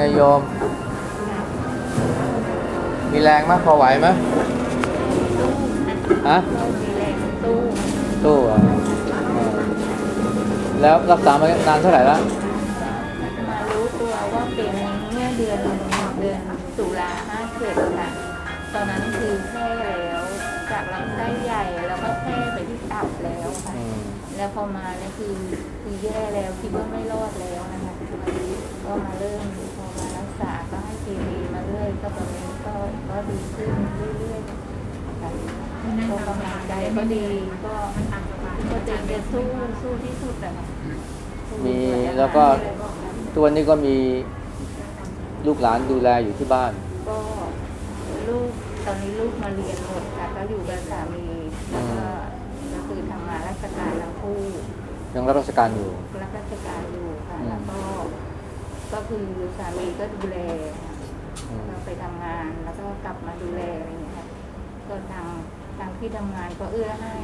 ไงโยม มีแรงไหมพอไหวไหมฮะก็มีแรงตู้ตู้เหรอะแล้วรักษามานานเท่าไหร่แล้วมารู้ตัวว่าเป็นเมื่อเดือนเดือนตุลาห้าเจ็ดค่ะ ตอนนั้นคือแพร่แล้ว จากลำไส้ใหญ่แล้วก็แพร่ไปที่ตับแล้วค่ะอืมแล้วพอมาเนี่ยคือคือแย่แล้วคิดว่าไม่รอดแล้วนะคะก็มาเริ่มพอมารักษา ก็ให้เคมีมาเรื่อยก็ตอนนี้ก็ก็ดีขึ้นเรื่อยๆค่ะก็กำลังใจก็ดีก็ก็เต็มจะสู้สู้ที่สุดอะค่ะสู้มีเพื่อจะแล้วก็หายตัวนนี้ก็มีลูกหลานดูแลอยู่ที่บ้าน ก็ลูกตอนนี้ลูกมาเรียนหมดค่ะก็อยู่กับสามีแล้วก็ก็คือทำงานราชการทั้งคู่ยังรับราชการอยู่รับราชการอยู่ค่ะอืมแล้วก็ก็คือสามีก็ดูแลค่ะอืม เราไปทำงานแล้วก็กลับมาดูแลอะไรอย่างเงี้ยค่ะก็ทางทางที่ทำงานก็เอื้อให้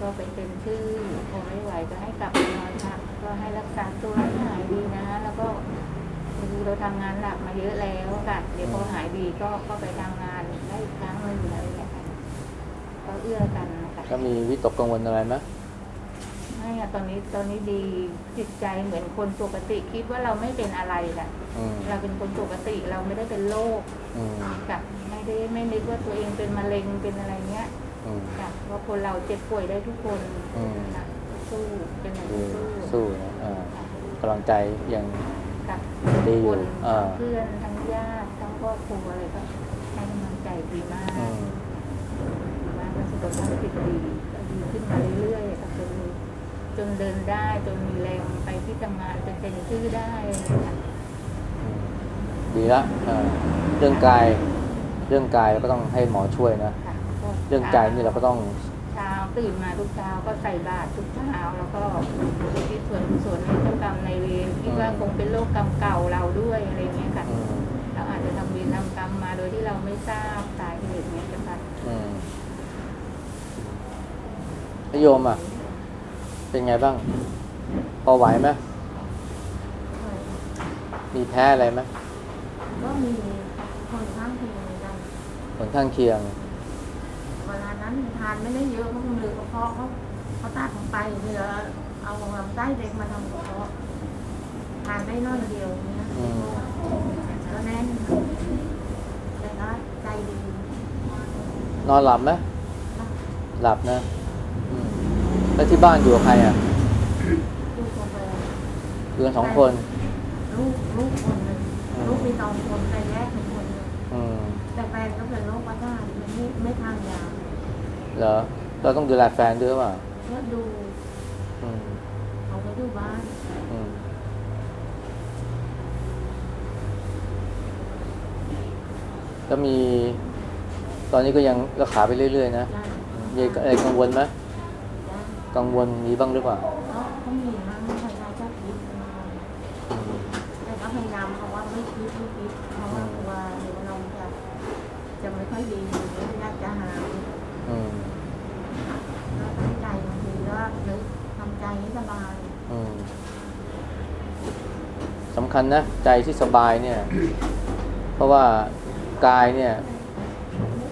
ก็ไปเป็นชื่อพอไม่ไหวก็ให้กลับไปนอนพักก็ให้รักษาตัวให้หายดีนะ แล้วก็คือเราทำงานหนักมาเยอะแล้วค่ะเดี๋ยวพอหายดีก็ก็ไปทำงานได้อีกครั้งหนึ่งอะไรอย่างเงี้ยค่ะก็เอื้อกันนะคะก็มีวิตกกังวลอะไรไหม ไม่อะตอนนี้ตอนนี้ดีจิตใจเหมือนคนปกติ คิดว่าเราไม่เป็นอะไรแหละอืมเราเป็นคนปกติเราไม่ได้เป็นโรคอืมกับไม่ได้ไม่นึกว่าตัวเองเป็นมะเร็งเป็นอะไรเงี้ยอืม ค่ะว่าคนเราเจ็บป่วยได้ทุกคนอืม ค่ะสู้เป็นอย่างดีที่สู้สู้นะอ่ากำลังใจยัง ค่ะดีอยู่คนอ่าทั้งเพื่อนทั้งญาติทั้งครอบครัวอะไรก็ให้กำลังใจดีมากอืม ดีมากแล้วสุขภาพจิตดีก็ดีขึ้นมาเรื่อยๆค่ะ จนจนเดินได้ จนมีแรงไปที่ทำงานเป็นเป็นชื่อได้อะไรอย่างเงี้ยค่ะอืมดีละอ่าเรื่องกายเรื่องกายเราก็ต้องให้หมอช่วยนะค่ะก็เรื่องใจนี่เราก็ต้องเช้าตื่นมาทุกเช้าก็ใส่บาตรทุกเช้าแล้วก็อุทิศส่วนกุศลให้เจ้ากรรมในายเวรคิดว่าคงเป็นโรคกรรมเก่าเราด้วยอะไรเงี้ยค่ะอืมเราอาจจะทำเวรทำกรรมมาโดยที่เราไม่ทราบสาเหตุเนี้ยจ้ะค่ะอืมแล้วโยมอะ เป็นไงบ้าง พอไหวไหมมีแพ้อะไรไหมก็มีคนข้างเคียงเหมือนกันผลข้างเคียงเวลานั้นทานไม่ได้เยอะเพราะมันเลยกระเพาะเขาเขาตัดลงไปเหลือเอาลำไส้เด็กมาทำกระเพาะทานได้น้อยเดียวเนี้ยอืมก็แน่นแต่ก็ใจดี นอนหลับไหมหลับนะอืม แล้วที่บ้านอยู่กับใครอะลูกคนโตอยู่กันสองคนลูกลูกคนหนึ่งอืมลูกมีสองคนแต่แยกเป็นคนหนึ่งอืมแต่แฟนก็เป็นโรคประสาทไม่ไม่ทานยาเหรอเราต้องดูแลแฟนด้วยหรือเปล่าก็ดูอืมเขาไปอยู่บ้านอืมแล้วมี ตอนนี้ก็ยังรักษาไปเรื่อยๆนะได้มีอะไรกังวลไหมได้ กังวลมีบ้างหรือเปล่าก็เขามีมั้งใครๆก็คิดนะอืมแต่ก็พยายามเขาว่าไม่คิดไม่คิดเพราะว่ากลัวเดี๋ยวเราจะจะไม่ค่อยดีอยากจะหายอืมก็ตั้งใจบางทีก็นึกทำใจให้สบายอืมสำคัญนะ ใจที่สบายเนี่ย เพราะว่ากายเนี่ย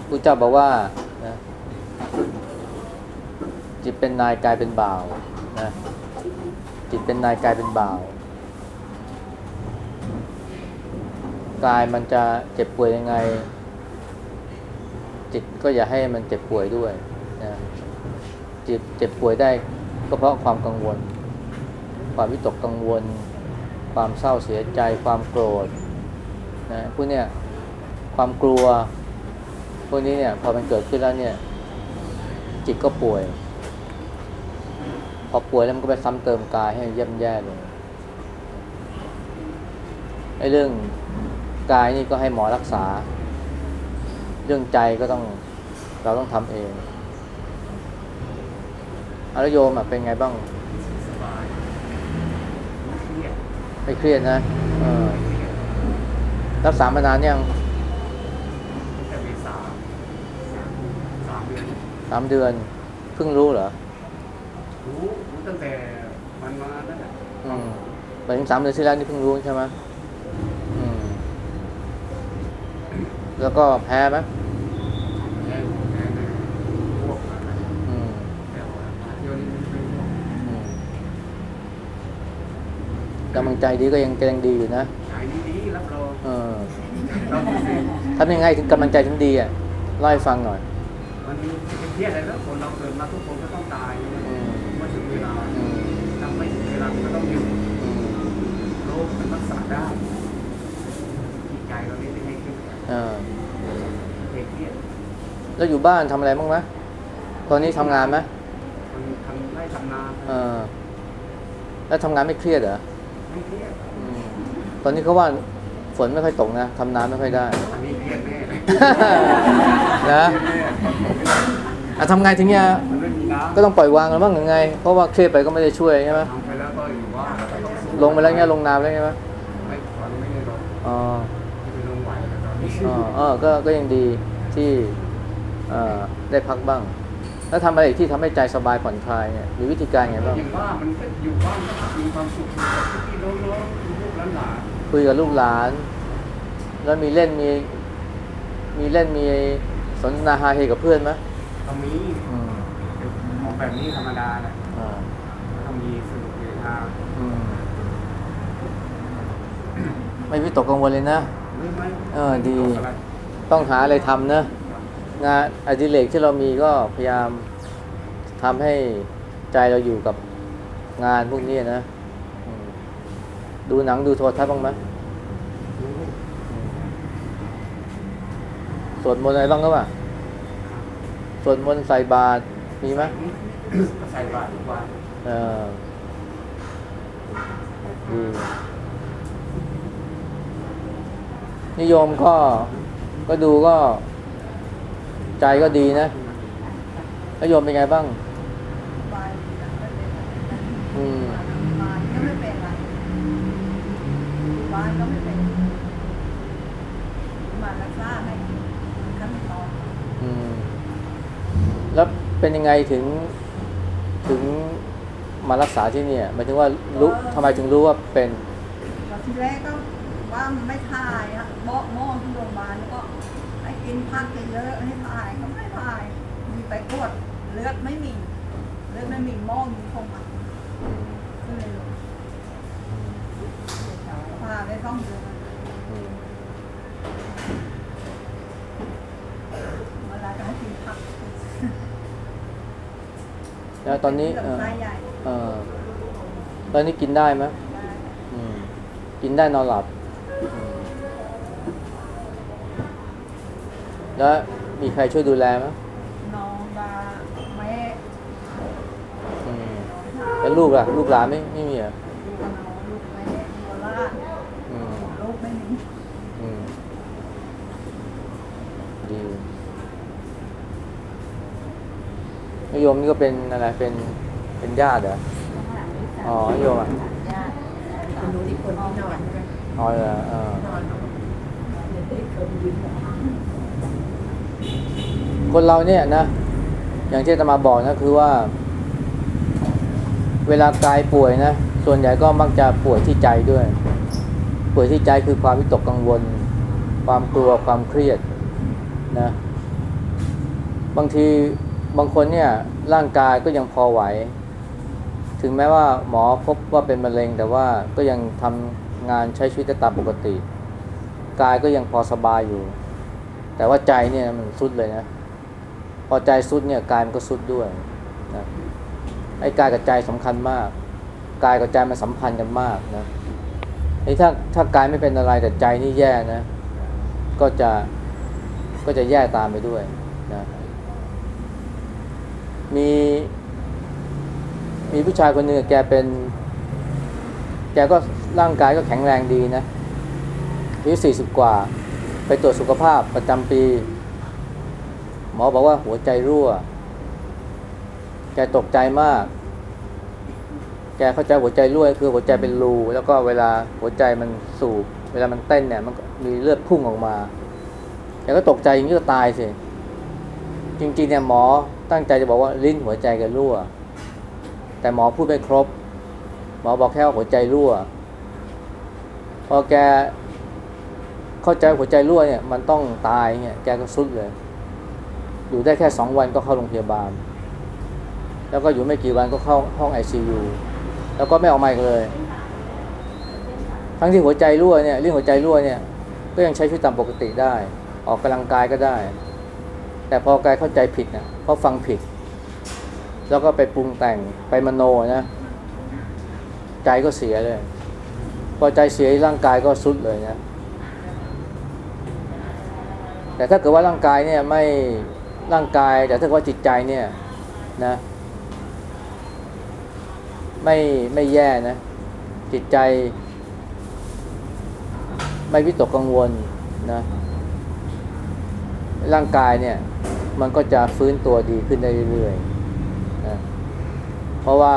พระเจ้าบอกว่านะ จิตเป็นนายกลายเป็นบ่าวนะจิตเป็นนายกลายเป็นบ่าวกายมันจะเจ็บป่วยยังไง จิตก็อย่าให้มันเจ็บป่วยด้วยนะจิตเจ็บป่วยได้ก็เพราะความกังวล ความวิตกกังวล ความเศร้าเสียใจ ความโกรธนะพวกเนี้ยความกลัว พวกนี้เนี่ยพอมันเกิดขึ้นแล้วเนี่ย จิตก็ป่วย อป่วยแล้วมันก็ไปซ้ำเติมกายให้ย่ำแย่ลงไอ้เรื่องกายนี่ก็ให้หมอรักษา เรื่องใจก็ต้องเราต้องทำเองอารโยมอะเป็นไงบ้างสบายเครียดไม่เครียดนะเออรักษามานานยังตั้งแต่เมษาสามเดือนสามเดือนเพิ่งรู้เหรอรู้รู้ ตั้งแต่มันมานั่นแหละอืมหมายถึงสามเดือนที่แล้วนี่เพิ่งรู้ใช่ไหมอืม แล้วก็แพ้ไหมแพ้แพ้ในพวกอะไรอืมแต่ว่ามาเที่ยวนี้ไม่ไม่พวกอืมกำลังใจดีก็ยังยังดีอยู่นะใจดีๆรับรองเออต้องมีทำยังไงถึงกำลังใจถึงดีอะเล่าให้ฟังหน่อย มันมีเครียดอะไรแล้วคนเราเกิดมาทุกคนก็ต้องตาย อืม เมื่อถึงเวลาอืมถ้า ไม่ถึงเวลามันก็ต้องอยู่โรคมันรักษาได้จิตใจเรานี่ไม่ให้เครียดเออเครียดแล้วอยู่บ้านทำอะไรบ้างไหมตอนนี้ทำงานไหมมันทำไร่ทำนาเออแล้วทำงานไม่เครียดเหรอไม่เครียดตอนนี้เขาว่าฝนไม่ค่อยตกนะทำน้ำไม่ค่อยได้อันนี้เครียดแน่นะอะทำไงถึงเนี้ยก็ต้องปล่อยวางแล้วบ้างยังไง เพราะว่าเครียดไปก็ไม่ได้ช่วยใช่ไหม ลงไปแล้วเงี้ยลงน้ำแล้วใช่ไหมไม่ตอนนี้ไม่ได้ลงอ๋อไม่ลงไหวแล้วตอนนี้อ๋อเออก็ก็ยังดีที่เอ่อได้พักบ้าง แล้วทำอะไรอีกที่ทำให้ใจสบายผ่อนคลายเนี่ยมีวิธีการไงบ้างอย่างว่ามันก็อยู่บ้านก็มีความสุขอยู่กับพี่น้องๆลูกหลานคุยกับลูกหลาน แล้วมีเล่นมีมีเล่นมีสนทนาฮาเฮกับเพื่อนไหมๆก็มีอืมของแบบนี้ธรรมดาแหละอ่าก็มีสนุกเฮฮาอืม ไม่วิตกกังวลเลยนะไม่ไม่เออดีตกอะไรต้องหาอะไรทำนะงานอดิเรกที่เรามีก็พยายามทำให้ใจเราอยู่กับงานพวกนี้นะอืมดูหนังดูโทรทัศน์บ้างไหมอืมสวดมนต์อะไรบ้างก็ปล่ะสวดมนต์ใส่บาตรมีไหมก็ใส่บาตรทุกวันเออดี นิยมก็ก็ดูก็ใจก็ดีนะแล้วโยมเป็นไงบ้างบายไม่เป็นไรอืมบ้านก็ไม่เป็นไรบ้านก็ไม่เป็นมารักษาให้ขั้นตอนอืมแล้วเป็นยังไงถึงถึงมารักษาที่เนี่ยหมายถึงว่ารู้ทำไมถึงรู้ว่าเป็นตอนที่แรกก็ ว่ามันไม่ถ่ายอะบอกหมอที่โรงพยาบาลก็ให้กินพักเยอะๆให้ถ่ายก็ไม่ถ่าย มีไปกดเลือดไม่มี เลือดไม่มีหม้อมีคงมาก็เลยลงพาได้ต้องเดือนอืมเวลาจะให้กินผักแล้วตอนนี้เอเออไส้ใหญ่เออตอนนี้กินได้ไหมได้อืมกินได้นอนหลับ แล้วมีใครช่วยดูแลไหมน้องดาแม่อืมแล้วลูกล่ะ ลูกหลานไม่ไม่มีเหรอะลูกน้องลูกแม่โคราชอืมลูกไม่มีอืมดีนิยมนี่ก็เป็นอะไรเป็นเป็นญาติเหรออ๋อโยมอะญาติคุณดูที่คนที่นอนกันอ๋อเหรอเออนอนเด็กๆเคนเราเนี่ยนะ อย่างที่ตมาบอกนะคือว่า เวลากายป่วยนะ ส่วนใหญ่ก็มักจะป่วยที่ใจด้วย ป่วยที่ใจคือความวิตกกังวล ความกลัวความเครียดนะ บางทีบางคนเนี่ยร่างกายก็ยังพอไหว ถึงแม้ว่าหมอพบว่าเป็นมะเร็งแต่ว่าก็ยังทำงานใช้ชีวิตได้ตามปกติ กายก็ยังพอสบายอยู่ แต่ว่าใจเนี่ยมันสุดเลยนะ พอใจสุดเนี่ยกายมันก็สุดด้วยนะไอ้กายกับใจสำคัญมาก กายกับใจมันสัมพันธ์กันมากนะไอ้ถ้าถ้ากายไม่เป็นอะไรแต่ใจนี่แย่นะ ก็จะก็จะแย่ตามไปด้วยนะ มีมีผู้ชายคนหนึ่งแกเป็น แกก็ร่างกายก็แข็งแรงดีนะอายุสี่สิบกว่า ไปตรวจสุขภาพประจำปี หมอบอกว่าหัวใจรั่ว แกตกใจมาก แกเข้าใจหัวใจรั่วคือหัวใจเป็นรูแล้วก็เวลาหัวใจมันสูบ เวลามันเต้นเนี่ยมันมีเลือดพุ่งออกมาแกก็ตกใจอย่างนี้ก็ตายสิจริงๆเนี่ยหมอตั้งใจจะบอกว่าลิ้นหัวใจแกรั่ว แต่หมอพูดไม่ครบ หมอบอกแค่ว่าหัวใจรั่ว พอแก เข้าใจหัวใจรั่วเนี่ยมันต้องตายเนี่ยแกก็สุดเลย อยู่ได้แค่สองวันก็เข้าโรงพยาบาล แล้วก็อยู่ไม่กี่วันก็เข้าห้องไอซียูแล้วก็ไม่ออกมาอีกเลย ทั้งที่หัวใจรั่วเนี่ยเรื่องหัวใจรั่วเนี่ยก็ยังใช้ชีวิตตามปกติได้ ออกกำลังกายก็ได้ แต่พอกายเข้าใจผิดนะเพราะฟังผิด แล้วก็ไปปรุงแต่งไปมโนนะใจก็เสียเลย พอใจเสียร่างกายก็สุดเลยนะ แต่ถ้าเกิดว่าร่างกายเนี่ยไม่ร่างกาย แต่ถ้าเกิดว่าจิตใจเนี่ยนะ ไม่ไม่แย่นะ จิตใจ ไม่วิตกกังวลนะร่างกายเนี่ย มันก็จะฟื้นตัวดีขึ้นได้เรื่อยๆนะเพราะว่า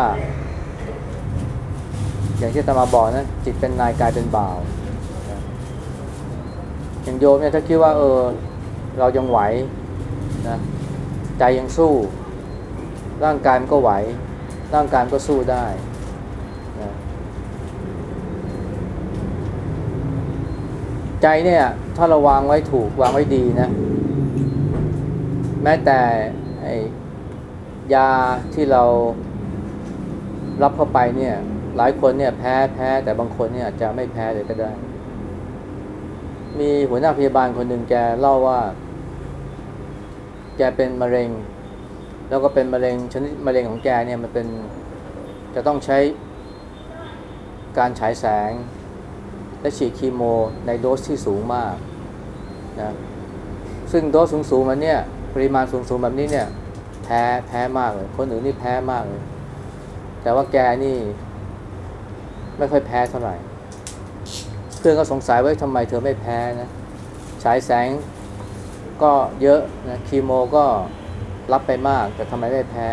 อย่างที่อาตมาบอกนะจิตเป็นนายกายเป็นบ่าว อย่างโยมเนี่ยถ้าคิดว่าเออเรายังไหวนะใจยังสู้ ร่างกายมันก็ไหว ร่างกายมันก็สู้ได้นะใจเนี่ยถ้าเราวางไว้ถูกวางไว้ดีนะแม้แต่ไอยาที่เรารับเข้าไปเนี่ยหลายคนเนี่ยแพ้แพ้แต่บางคนเนี่ยอาจจะไม่แพ้เลยก็ได้ มีหัวหน้าพยาบาลคนหนึ่งแกเล่าว่า แกเป็นมะเร็ง แล้วก็เป็นมะเร็งชนิดมะเร็งของแกเนี่ยมันเป็นจะต้องใช้การฉายแสง และฉีดคีโมในโดสที่สูงมากนะซึ่งโดสสูงๆมันเนี่ยปริมาณสูงๆแบบนี้เนี่ยแพ้แพ้มากเลย คนอื่นนี่แพ้มากเลย แต่ว่าแกนี่ไม่ค่อยแพ้เท่าไหร่ เพื่อนก็สงสัยว่าทำไมเธอไม่แพ้นะฉายแสงก็เยอะนะคีโมก็รับไปมาก แต่ทำไมไม่แพ้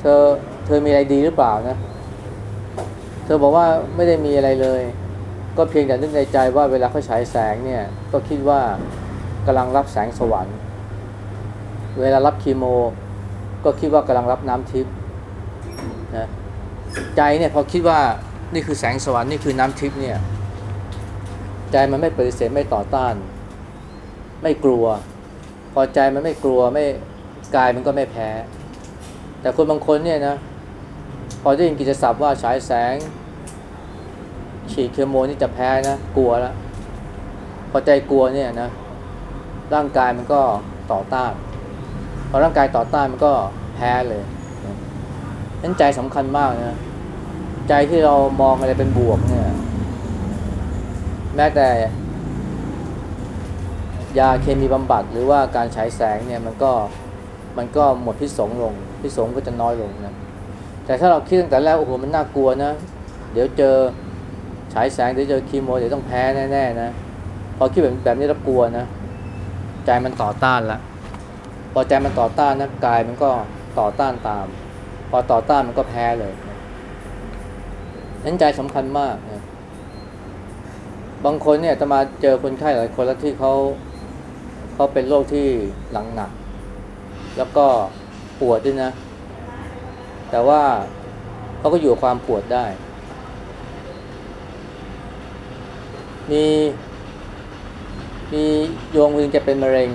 เธอเธอมีอะไรดีหรือเปล่านะ เธอบอกว่าไม่ได้มีอะไรเลย ก็เพียงแต่นึกในใจว่าเวลาเขาฉายแสงเนี่ย ก็คิดว่ากำลังรับแสงสวรรค์ เวลารับคีโม ก็คิดว่ากำลังรับน้ำทิพย์นะใจเนี่ยพอคิดว่า นี่คือแสงสวรรค์นี่คือน้ำทิพย์เนี่ยใจมันไม่ปฏิเสธไม่ต่อต้าน ไม่กลัว พอใจมันไม่กลัวไม่กายมันก็ไม่แพ้ แต่คนบางคนเนี่ยนะพอได้ยินกิจศัพท์ว่าฉายแสง ฉีดเคมีนี่จะแพ้นะกลัวแล้วพอใจกลัวเนี่ยนะร่างกายมันก็ต่อต้านพอร่างกายต่อต้านมันก็แพ้เลยนั้นใจสำคัญมากนะ ใจที่เรามองอะไรเป็นบวกเนี่ย แม้แต่ ยาเคมีบำบัดหรือว่าการฉายแสงเนี่ยมันก็มันก็หมดพิษสงลงพิษสงก็จะน้อยลงนะแต่ถ้าเราคิดตั้งแต่แรกโอ้โหมันน่ากลัวนะ เดี๋ยวเจอฉายแสงเดี๋ยวเจอคีโมเดี๋ยวต้องแพ้แน่ๆนะพอคิดแบบแบบนี้แล้วกลัวนะใจมันต่อต้านละพอใจมันต่อต้านนะกายมันก็ต่อต้านตาม พอต่อต้านมันก็แพ้เลยนะ นั้นใจสำคัญมากนะบางคนเนี่ยจะมาเจอคนไข้หลายคนแล้วที่เขาเขาเป็นโรคที่หลังหนัก แล้วก็ปวดด้วยนะ แต่ว่าเขาก็อยู่ความปวดได้ มีมีโยมคนหนึงแกเป็นมะเร็ง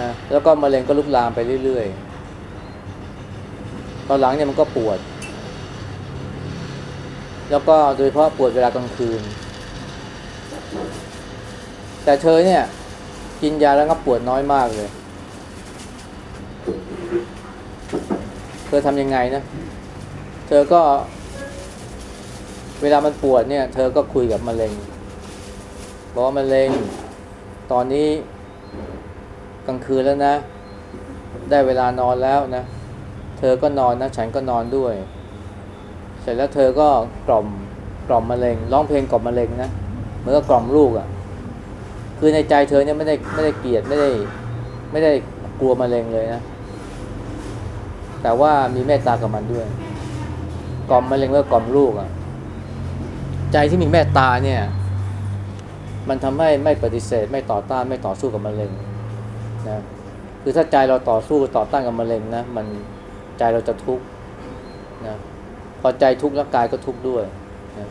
นะแล้วก็มะเร็งก็ลุกลามไปเรื่อยๆ ตอนหลังเนี่ยมันก็ปวด แล้วก็โดยเฉพาะปวดเวลากลางคืน แต่เธอเนี่ย กินยาแล้วก็ปวดน้อยมากเลย เธอทำยังไงนะ เธอก็ เวลามันปวดเนี่ย เธอก็คุยกับมะเร็งบอกว่ามะเร็ง ตอนนี้กลางคืนแล้วนะ ได้เวลานอนแล้วนะ เธอก็นอนนะ ฉันก็นอนด้วย เสร็จแล้วเธอก็กล่อมกล่อมมะเร็งร้องเพลงกล่อมมะเร็งนะเหมือนกับกล่อมลูกอะ่ะ คือในใจเธอเนี่ยไม่ได้ไม่ได้เกลียดไม่ได้ไม่ได้กลัวมะเร็งเลยนะ แต่ว่ามีเมตตากับมันด้วย กล่อมมะเร็งแล้วกล่อมลูกอะ่ะ ใจที่มีเมตตาเนี่ย มันทำให้ไม่ปฏิเสธ ไม่ต่อต้านไม่ต่อสู้กับมะเร็งนะคือถ้าใจเราต่อสู้ต่อต้านกับมะเร็งนะมันใจเราจะทุกข์นะ พอใจทุกข์แล้วกายก็ทุกข์ด้วยนะ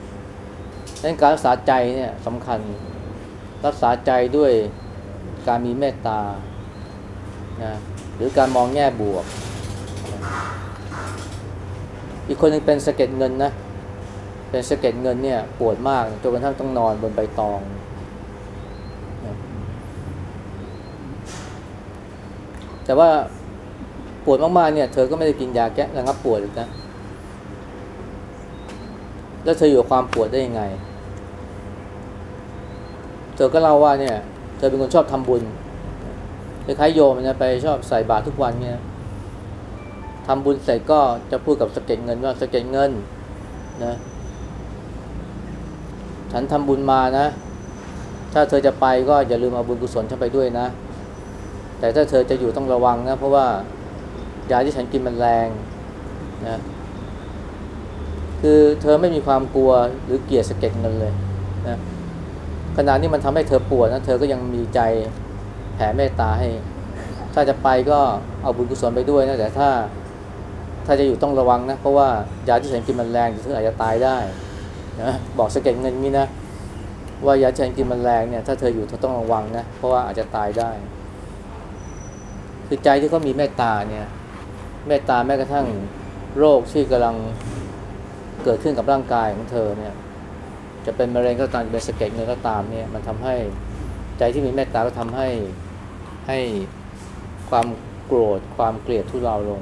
ดังนั้นการรักษาใจเนี่ยสำคัญรักษาใจด้วยการมีเมตตานะหรือการมองแง่บวก อีกคนหนึงเป็นสะเก็ดเงินนะ เป็นสะเก็ดเงินเนี่ยปวดมากจนกระทั่งต้องนอนบนใบตอง แต่ว่าปวดมากๆเนี่ย เธอก็ไม่ได้กินยาแก้ระงับปวดอีกนะ แล้วเธออยู่กับความปวดได้ยังไง เธอก็เล่าว่าเนี่ย เธอเป็นคนชอบทำบุญคล้ายโยมนะไปชอบใส่บาตรทุกวันเนี่ยทำบุญเสร็จก็จะพูดกับสเก็ดเงินว่าสเก็ดเงินนะฉันทำบุญมานะ ถ้าเธอจะไปก็อย่าลืมเอาบุญกุศลฉันไปด้วยนะ แต่ถ้าเธอจะอยู่ต้องระวังนะ เพราะว่ายาที่ฉันกินมันแรงนะ คือเธอไม่มีความกลัวหรือเกลียดสะเก็ดเงินเลยนะขณะนี้มันทำให้เธอปวดนะเธอก็ยังมีใจแผ่เมตตาให้ ถ้าจะไปก็เอาบุญกุศลไปด้วยนะแต่ถ้าถ้าจะอยู่ต้องระวังนะเพราะว่ายาที่ฉันกินมันแรงเธออาจจะตายได้นะบอกสะเก็ดเงินนี้นะว่ายาที่ฉันกินมันแรงเนี่ยถ้าเธออยู่เธอต้องระวังนะเพราะว่าอาจจะตายได้ คือใจที่เขามีเมตตาเนี่ยเมตตาแม้กระทั่งโรคที่กำลัง เกิดขึ้นกับร่างกายของเธอเนี่ย จะเป็นมะเร็งก็ตามจะเป็นสะเก็ดเงินก็ตามเนี่ย มันทำให้ใจที่มีเมตตาก็ทำให้ให้ความโกรธความเกลียดทุเลาลง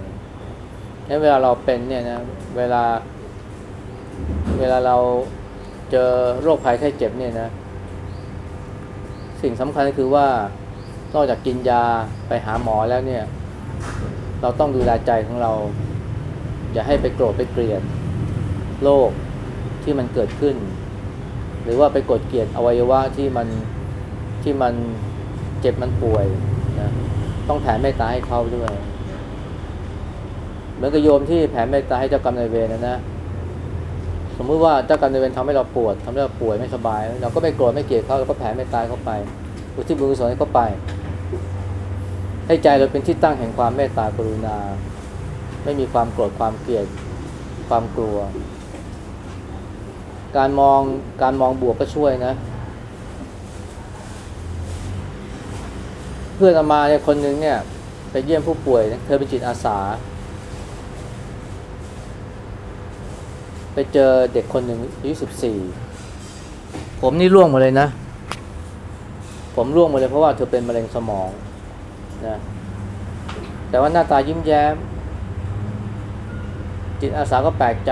งั้นเวลาเราเป็นเนี่ยนะ เวลา เวลาเราเจอโรคภัยไข้เจ็บเนี่ยนะ สิ่งสำคัญก็คือว่านอกจากกินยาไปหาหมอแล้วเนี่ย เราต้องดูแลใจของเรา อย่าให้ไปโกรธไปเกลียด โรคที่มันเกิดขึ้น หรือว่าไปกดเกลียดอวัยวะที่มันที่มันเจ็บมันป่วยนะต้องแผ่เมตตาให้เขาด้วย เหมือนกับโยมที่แผ่เมตตาให้เจ้ากรรมนายเวรนะนะสมมุติว่าเจ้ากรรมนายเวรทำให้เราปวดทำให้เราป่วยไม่สบาย เราก็ไม่โกรธไม่เกลียดเขาเราก็แผ่เมตตาเข้าไปอุทิศบุญกุศลให้เขาไป ให้ใจเราเป็นที่ตั้งแห่งความเมตตากรุณา ไม่มีความโกรธความเกลียดความกลัว การมองการมองบวกก็ช่วยนะ เพื่อนมาเนี่ยคนหนึ่งเนี่ย ไปเยี่ยมผู้ป่วยนะเธอเป็นจิตอาสา ไปเจอเด็กคนหนึ่งอายุสิบสี่ผมนี่ร่วงหมาเลยนะ ผมร่วงหมาเลยเพราะว่าเธอเป็นมะเร็งสมองนะแต่ว่าหน้าตายิ้มแย้ม จิตอาสาก็แปลกใจ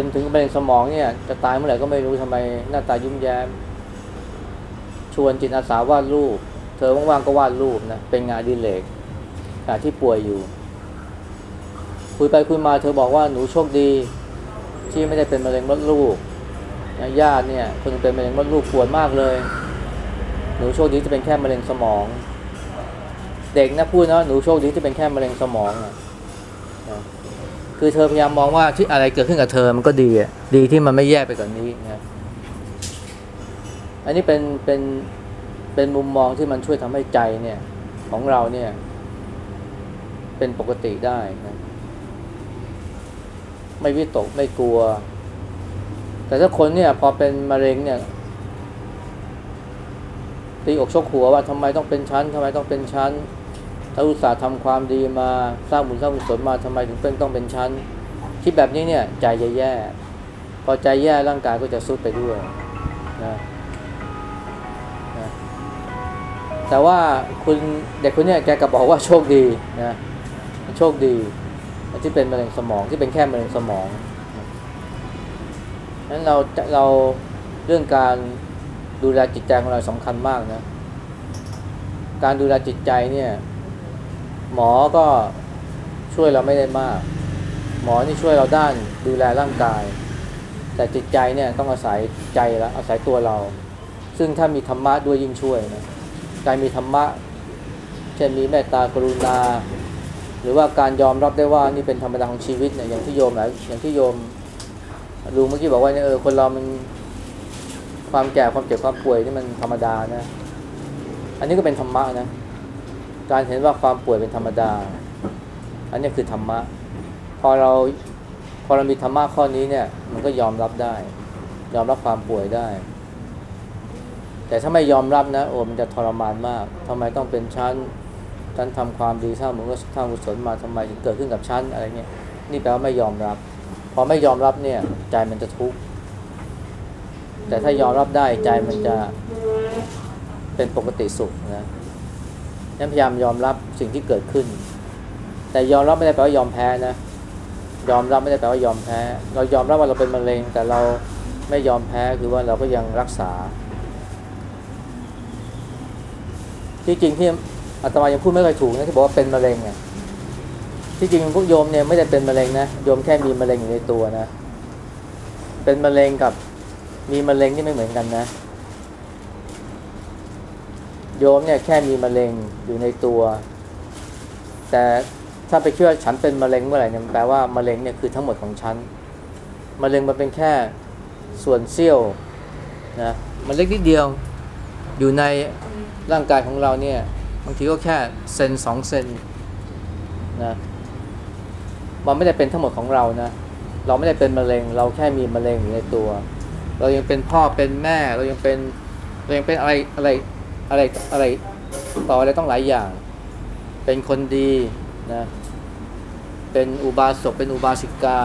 นถึงมะเร็งสมองเนี่ย จะตายเมื่อไหร่ก็ไม่รู้ทำไมหน้าตายิ้มแย้ม ชวนจิตอาสาวาดรูป เธอว่างๆก็วาดรูปนะเป็นงานดีเลกขณะที่ป่วยอยู่ คุยไปคุยมาเธอบอกว่าหนูโชคดีที่ไม่ได้เป็นมะเร็งมดลูกญาติเนี่ยคนเป็นมะเร็งมดลูกปวดมากเลย หนูโชคดีที่เป็นแค่มะเร็งสมอง เด็กนะพูดนะหนูโชคดีที่เป็นแค่มะเร็งสมองนะ คือเธอพยายามมองว่าที่อะไรเกิดขึ้นกับเธอมันก็ดีอะดีที่มันไม่แย่ไปกว่านนี้นะอันนี้เป็นเป็นเป็นมุมมองที่มันช่วยทำให้ใจเนี่ยของเราเนี่ย เป็นปกติได้นะไม่วิตกไม่กลัว แต่ถ้าคนเนี่ย พอเป็นมะเร็งเนี่ยตีอกชกหัวว่าทำไมต้องเป็นชั้นทำไมต้องเป็นชั้น ถ้าอุตส่าห์ทำความดีมาสร้างบุญสร้างกุศลมาทำไมถึงเป็นต้องเป็นชั้นคิดแบบนี้เนี่ยใจจะแย่ พอใจแย่ร่างกายก็จะสุดไปด้วยนะแต่ว่าคุณเด็กคนนี้แกก็บอกว่าโชคดีนะโชคดีที่เป็นมะเร็งสมองที่เป็นแค่มะเร็งสมองนั้นเราเราเรื่องการดูแลจิตใจของเราสำคัญมากนะ การดูแลจิตใจเนี่ย หมอก็ช่วยเราไม่ได้มาก หมอนี่ช่วยเราด้านดูแลร่างกาย แต่จิตใจเนี่ยต้องอาศัยใจแล้วอาศัยตัวเรา ซึ่งถ้ามีธรรมะด้วยยิ่งช่วยนะการมีธรรมะเช่นมีเมตตากรุณา หรือว่าการยอมรับได้ว่านี่เป็นธรรมดาของชีวิตเนี่ยอย่างที่โยมหลายอย่างที่โยมลุงเมื่อกี้บอกว่าเนี่ยเออคนเรามันความแก่ความเจ็บความป่วยนี่มันธรรมดานะ อันนี้ก็เป็นธรรมะนะ การเห็นว่าความป่วยเป็นธรรมดา อันนี้คือธรรมะ พอเราพอเรามีธรรมะข้อนี้เนี่ย มันก็ยอมรับได้ ยอมรับความป่วยได้ แต่ถ้าไม่ยอมรับนะโอ้มันจะทรมานมากทำไมต้องเป็นชั้นฉันทำความดีสร้างบุญก็สร้างกุศลมาทำไมถึงเกิดขึ้นกับฉันอะไรเงี้ยนี่แปลว่าไม่ยอมรับ พอไม่ยอมรับเนี่ยใจมันจะทุกข์แต่ถ้ายอมรับได้ใจมันจะเป็นปกติสุขนะ นั้นพยายามยอมรับสิ่งที่เกิดขึ้น แต่ยอมรับไม่ได้แปลว่ายอมแพ้นะ ยอมรับไม่ได้แปลว่ายอมแพ้ เรายอมรับว่าเราเป็นมะเร็ง แต่เราไม่ยอมแพ้คือว่าเราก็ยังรักษา ที่จริงที่อาตมายังพูดไม่ค่อยถูกนะที่บอกว่าเป็นมะเร็งอะที่จริงพวกโยมเนี่ยไม่ได้เป็นมะเร็งนะโยมแค่มีมะเร็งอยู่ในตัวนะ เป็นมะเร็งกับมีมะเร็งนี่ไม่เหมือนกันนะ โยมเนี่ยแค่มีมะเร็งอยู่ในตัว แต่ถ้าไปเชื่อฉันเป็นมะเร็งเมื่อไหร่เนี่ยแปลว่ามะเร็งเนี่ยคือทั้งหมดของฉันมะเร็งมันเป็นแค่ส่วนเสี้ยวนะมันเล็กนิดเดียวอยู่ในร่างกายของเราเนี่ยบางทีก็แค่เซนสองเซนนะมันไม่ได้เป็นทั้งหมดของเรานะเราไม่ได้เป็นมะเร็ง เราแค่มีมะเร็งอยู่ในตัว เรายังเป็นพ่อเป็นแม่ เรายังเป็นเรายังเป็นอะไรอะไร อะไรอะไรต่ออะไรต้องหลายอย่าง เป็นคนดีนะเป็นอุบาสกเป็นอุบาสิกา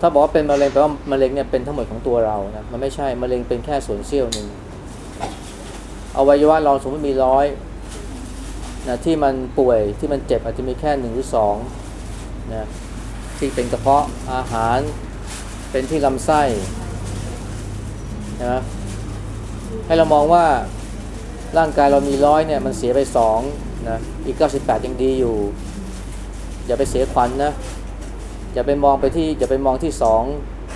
ถ้าบอกว่าเป็นมะเร็งแปลว่ามะเร็งเนี่ยเป็นทั้งหมดของตัวเรานะมันไม่ใช่มะเร็งเป็นแค่ส่วนเสี้ยวหนึ่งอวัยวะเราสมมติมีร้อยนะที่มันป่วยที่มันเจ็บอาจจะมีแค่หนึ่งหรือสองนะที่เป็นกระเพาะอาหารเป็นที่ลำไส้นะ ให้เรามองว่าร่างกายเรามีร้อยเนี่ยมันเสียไปสองนะอีก 98 ยังดีอยู่ อย่าไปเสียขวัญนนะอย่าไปมองไปที่อย่าไปมองที่สอง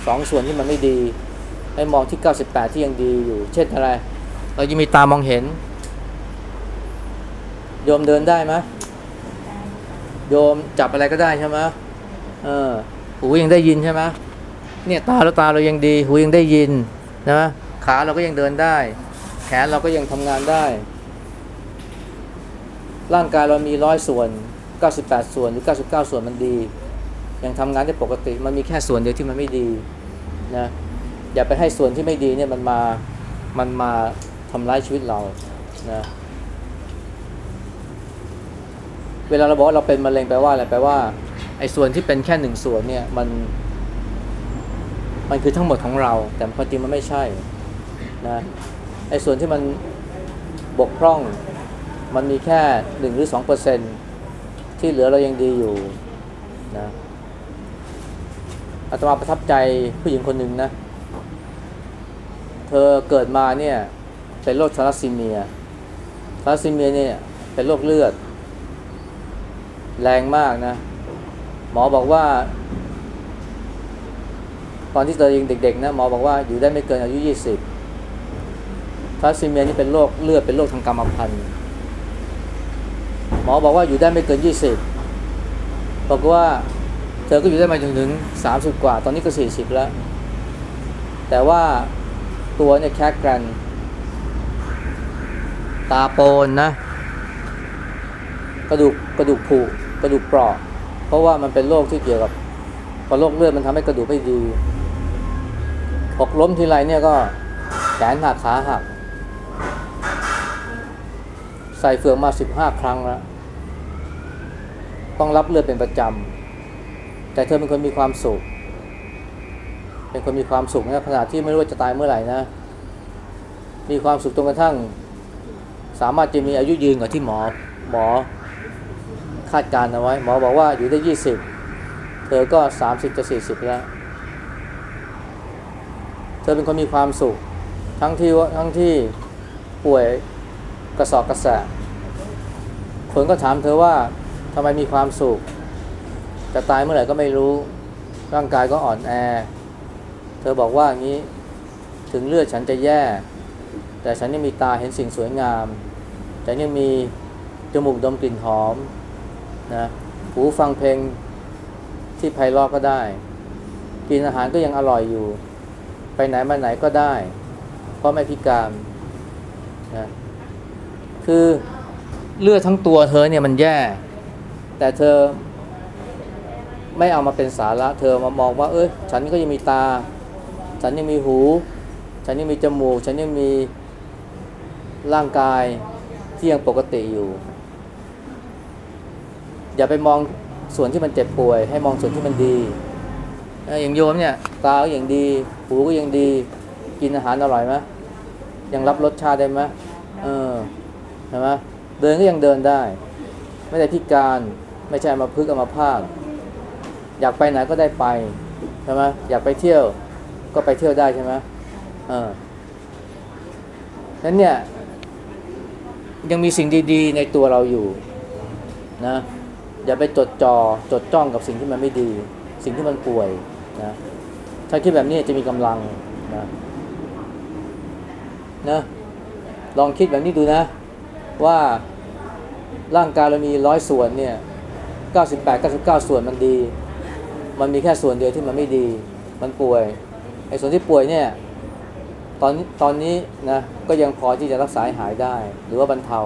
สองส่วนที่มันไม่ดี ให้มองที่ 98 ที่ยังดีอยู่ เช่นอะไร เรายังมีตามองเห็น โยมเดินได้ไหมโยมจับอะไรก็ได้ใช่ไหมเออหูยังได้ยินใช่ไหมเนี่ยตาเราตาเรายังดี หูยังได้ยินนะ ขาเราก็ยังเดินได้ แขนเราก็ยังทำงานได้ ร่างกายเรามีร้อยส่วน 98 ส่วนหรือ 99 ส่วนมันดี ยังทำงานได้ปกติ มันมีแค่ส่วนเดียวที่มันไม่ดีนะอย่าไปให้ส่วนที่ไม่ดีเนี่ยมันมามันมาทำร้ายชีวิตเรานะเวลาเราบอกเราเป็นมะเร็งแปลว่าอะไรแปลว่าไอ้ส่วนที่เป็นแค่หนึ่งส่วนเนี่ยมัน มันคือทั้งหมดของเรา แต่ความจริงมันไม่ใช่ นะไอ้ส่วนที่มันบกพร่องมันมีแค่หนึ่งหรือสองเปอร์เซ็นที่เหลือเรายังดีอยู่นะอาตมาประทับใจผู้หญิงคนหนึ่งนะ เธอเกิดมาเนี่ยเป็นโรคทาลัสซีเมียทาลัสซีเมียเนี่ยเป็นโรคเลือด แรงมากนะ หมอบอกว่า ตอนที่เธอยังเด็กๆนะหมอบอกว่าอยู่ได้ไม่เกินอายุยี่สิบ ทาลัสซีเมียนี่เป็นโรคเลือดเป็นโรคทางกรรมพันธุ์หมอบอกว่าอยู่ได้ไม่เกินยี่สิบบอกว่าเธอก็อยู่ได้มาถึงสามสิบกว่า ตอนนี้ก็สี่สิบแล้ว แต่ว่าตัวเนี่ยแคกกัน ตาโปนนะ กระดูกกระดูกผุกระดูกเปราะ เพราะว่ามันเป็นโรคที่เกี่ยวกับพอโรคเลือดมันทำให้กระดูกไม่ดีหกล้มทีไรเนี่ยก็แขนหักขาหัก ใส่เฟืองมาสิบห้าครั้งแล้ว ต้องรับเลือดเป็นประจำ แต่เธอเป็นคนมีความสุข เป็นคนมีความสุขนะขณะที่ไม่รู้ว่าจะตายเมื่อไหร่นะ มีความสุขจนกระทั่ง สามารถจะมีอายุยืนกว่าที่หมอหมอคาดการณ์เอาไว้ หมอบอกว่าอยู่ได้ยี่สิบเธอก็สามสิบจะสี่สิบแล้ว เธอเป็นคนมีความสุข ทั้งที่ว่าทั้งที่ป่วย กระสอบกระแสะคนก็ถามเธอว่าทำไมมีความสุขจะตายเมื่อไหร่ก็ไม่รู้ ร่างกายก็อ่อนแอ เธอบอกว่าอย่างนี้ถึงเลือดฉันจะแย่ แต่ฉันยังมีตาเห็นสิ่งสวยงาม ฉันยังมีจมูกดมกลิ่นหอมนะหูฟังเพลงที่ไพเราะก็ได้ กินอาหารก็ยังอร่อยอยู่ ไปไหนมาไหนก็ได้ เพราะไม่พิการนะ คือเลือดทั้งตัวเธอเนี่ยมันแย่ แต่เธอไม่เอามาเป็นสาระ เธอมามองว่า เอ้ยฉันก็ยังมีตา ฉันยังมีหู ฉันยังมีจมูก ฉันยังมีร่างกายที่ยังปกติอยู่ อย่าไปมองส่วนที่มันเจ็บป่วย ให้มองส่วนที่มันดีอยอย่างโยมเนี่ยตาก็ยังดี หูก็ยังดี กินอาหารอร่อยไหมยังรับรสชาติได้ไหมเออ ใช่ไหมเดินก็ยังเดินได้ ไม่ได้พิการไม่ใช่มาพึกเอามาพาดอยากไปไหนก็ได้ไปใช่ไหมอยากไปเที่ยวก็ไปเที่ยวได้ใช่ไหมเออนั้นเนี่ย ยังมีสิ่งดีๆ ในตัวเราอยู่นะอย่าไปจดจอ่อจดจ้องกับสิ่งที่มันไม่ดี สิ่งที่มันป่วยนะถ้าคิดแบบนี้จะมีกำลังนะนะลองคิดแบบนี้ดูนะ ว่าร่างกายเรามีร้อยส่วนเนี่ย98 99 ส่วนมันดี มันมีแค่ส่วนเดียวที่มันไม่ดี มันป่วย ไอ้ส่วนที่ป่วยเนี่ย ตอนตอนนี้นะก็ยังพอที่จะรักษาหหายได้ หรือว่าบรรเทา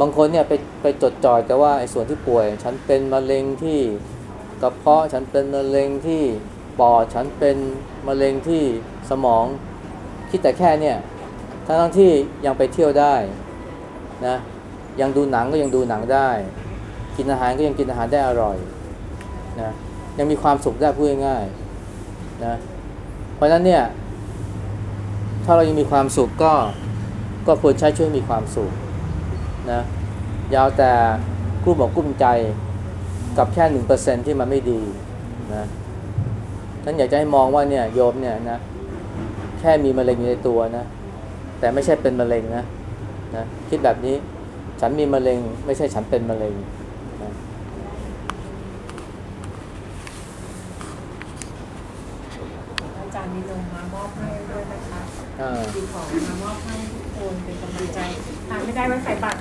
บางคนเนี่ยไปไปจดจ่อยแต่ว่าไอ้ส่วนที่ป่วย ฉันเป็นมะเร็งที่กระเพาะ ฉันเป็นมะเร็งที่ปอด ฉันเป็นมะเร็งที่สมอง คิดแต่แค่เนี่ย ทั้งที่ยังไปเที่ยวได้ นะยังดูหนังก็ยังดูหนังได้ กินอาหารก็ยังกินอาหารได้อร่อยนะยังมีความสุขได้พูดง่ายๆนะเพราะฉะนั้นเนี่ยถ้าเรายังมีความสุขก็ก็ควรใช้ช่วยมีความสุขนะยาวแต่กุ้มอกกุ้มใจกับแค่หนึ่งเปอร์เซ็นที่มันไม่ดีนะฉันอยากจะให้มองว่าเนี่ยโยมเนี่ยนะแค่มีมะเร็งอยู่ในตัวนะ แต่ไม่ใช่เป็นมะเร็งนะ นะคิดแบบนี้ ฉันมีมะเร็ง ไม่ใช่ฉันเป็นมะเร็งนะอาจารย์มีนมมามอบให้ด้วยนะคะอ่ามีของมามอบให้ทุกคนเป็นกำลังใจทานไม่ได้ไว้ใส่บาตร